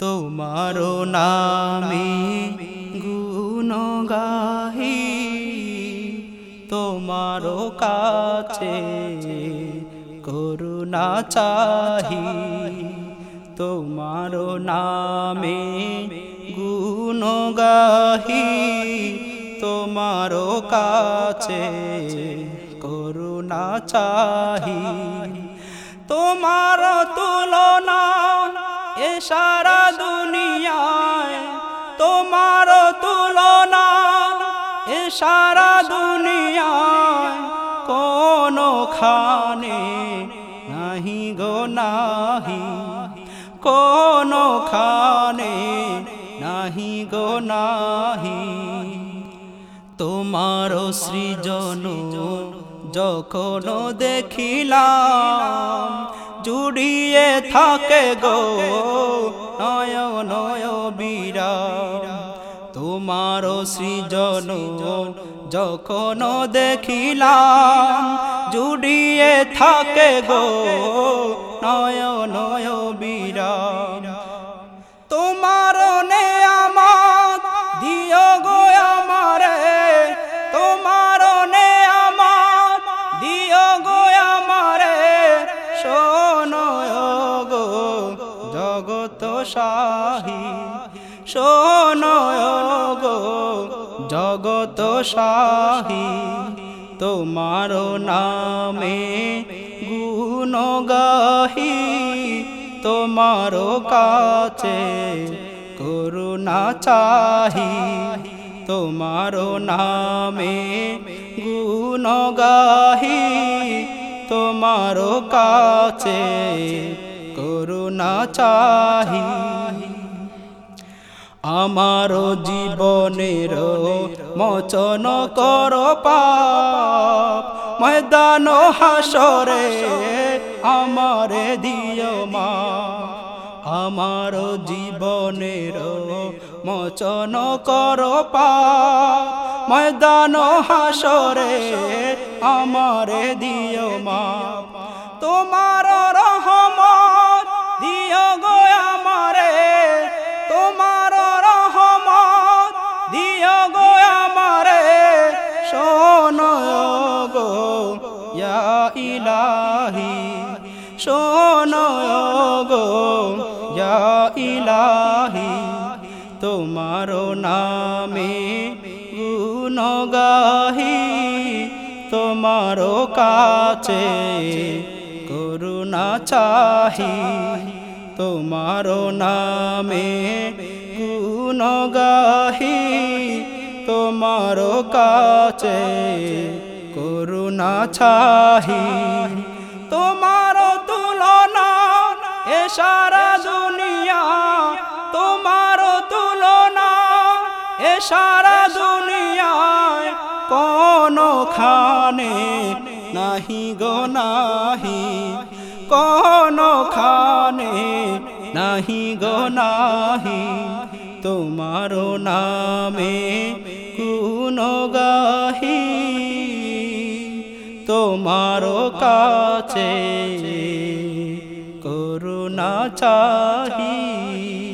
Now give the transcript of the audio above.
তোমারো নামে গুণ গাহি তোমারো কাছে করুণা চাহি, তোমারো নামে গুণ গাহি তোমারো কাছে করুণা চাহি। তোমার তুলনা সারা দুনিয়ায় তোমার তুলনা এ সারা দুনিয়ায় কোনো খানে নাহি গো নাহি কোনো খানে নাহি গো নাহি। তোমার সৃজন যখন দেখিলাম জুড়িয়ে থাকে গো। নয় নয় বীরা তোমার সৃজন যখন দেখিলাম জুড়িয়ে থাকে গো। নয় জগত সাহি শোনো গো, জগত সাহি তোমার নামে গুণ গাহি তোমার কাছে করুণা চাহি, তোমার নামে গুণ গাহি তোমার কাছে করুণা চাহি। আমার জীবনের মোচন কর পাপ, ময়দান হাসরে আমারে দিও মা। আমার জীবনের মোচন কর পাপ, ময়দান হাসরে আমারে দিও মা। তোমার ইলাহি, শোনো গো, ইয়া ইলাহি, তোমার নামে গুণ গাহি তোমার কাছে করুণা চাহি, তোমার নামে গুণ গাহি তোমার কাছে করুণা চাহি তোমার তুলনা এ সারা দুনিয়া। তোমার তুলনা এ সারা দুনিয়ায় কোনো খানে নাহি গো নাহি। কোনো খানে নাহি গো নাহি। তোমার নামে কোন গাহি। তোমার কাছে করুণা চাহি।